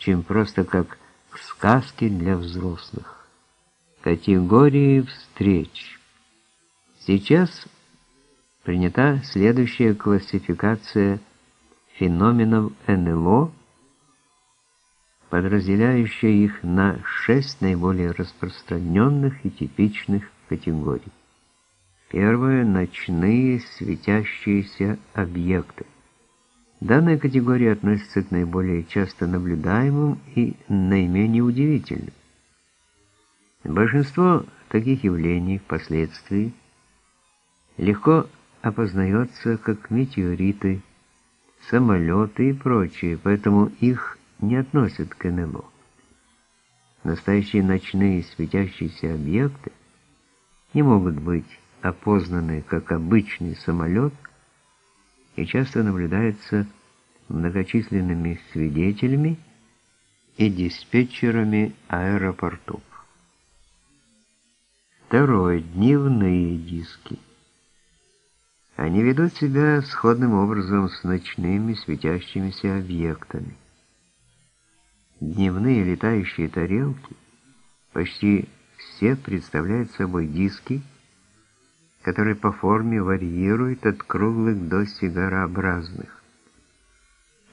чем просто как сказки для взрослых. Категории встреч. Сейчас принята следующая классификация феноменов НЛО, подразделяющая их на шесть наиболее распространенных и типичных категорий. Первое – ночные светящиеся объекты. Данная категория относится к наиболее часто наблюдаемым и наименее удивительным. Большинство таких явлений впоследствии легко опознается как метеориты, самолеты и прочие, поэтому их не относят к НЛО. Настоящие ночные светящиеся объекты не могут быть опознаны как обычный самолет и часто наблюдаются многочисленными свидетелями и диспетчерами аэропортов. Второе. Дневные диски. Они ведут себя сходным образом с ночными светящимися объектами. Дневные летающие тарелки почти все представляют собой диски, которые по форме варьируют от круглых до сигарообразных.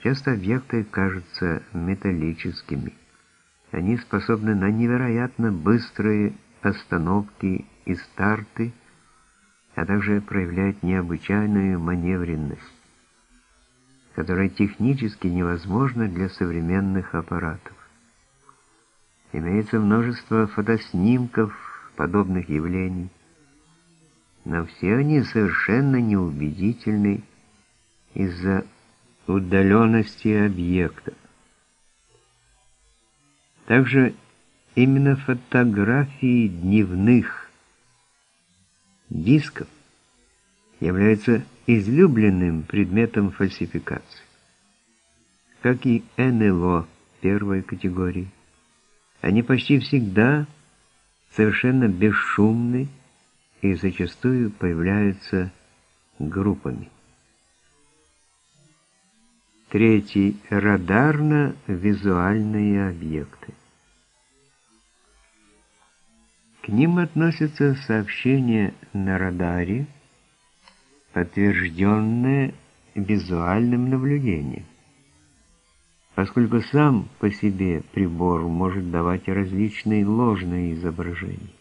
Часто объекты кажутся металлическими. Они способны на невероятно быстрые остановки и старты, а также проявляют необычайную маневренность, которая технически невозможна для современных аппаратов. Имеется множество фотоснимков подобных явлений, но все они совершенно неубедительны из-за удаленности объекта. Также именно фотографии дневных дисков являются излюбленным предметом фальсификации. Как и НЛО первой категории, они почти всегда совершенно бесшумны и зачастую появляются группами. Третий – радарно-визуальные объекты. К ним относятся сообщения на радаре, подтвержденные визуальным наблюдением. Поскольку сам по себе прибор может давать различные ложные изображения.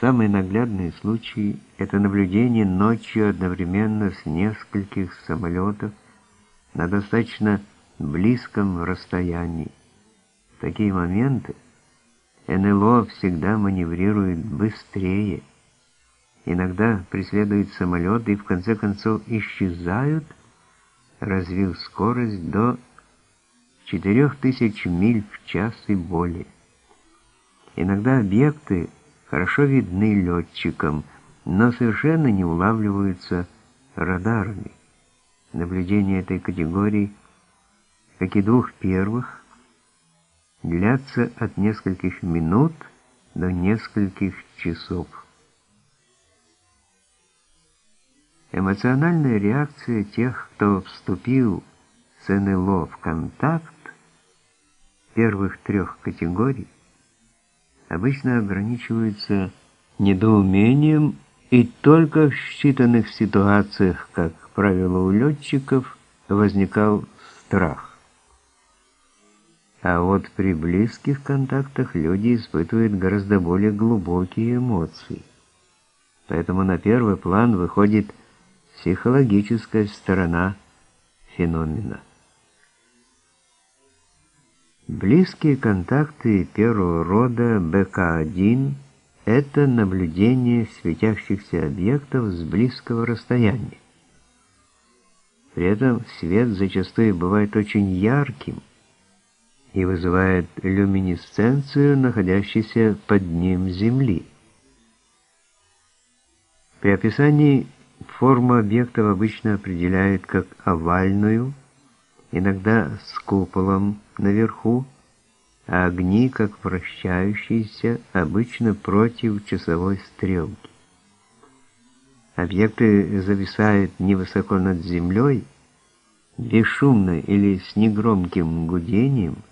Самые наглядные случаи – это наблюдение ночью одновременно с нескольких самолетов на достаточно близком расстоянии. В такие моменты НЛО всегда маневрирует быстрее, иногда преследуют самолеты и в конце концов исчезают, развив скорость до 4000 миль в час и более. Иногда объекты хорошо видны летчикам, но совершенно не улавливаются радарами. Наблюдение этой категории, как и двух первых, длятся от нескольких минут до нескольких часов. Эмоциональная реакция тех, кто вступил с НЛО в контакт первых трех категорий, обычно ограничиваются недоумением и только в считанных ситуациях, как правило, у летчиков возникал страх. А вот при близких контактах люди испытывают гораздо более глубокие эмоции. Поэтому на первый план выходит психологическая сторона феномена. Близкие контакты первого рода БК-1 – это наблюдение светящихся объектов с близкого расстояния. При этом свет зачастую бывает очень ярким и вызывает люминесценцию, находящейся под ним Земли. При описании форму объектов обычно определяют как овальную, иногда с куполом наверху, а огни как вращающиеся, обычно против часовой стрелки. Объекты зависают невысоко над землей, бесшумно или с негромким гудением –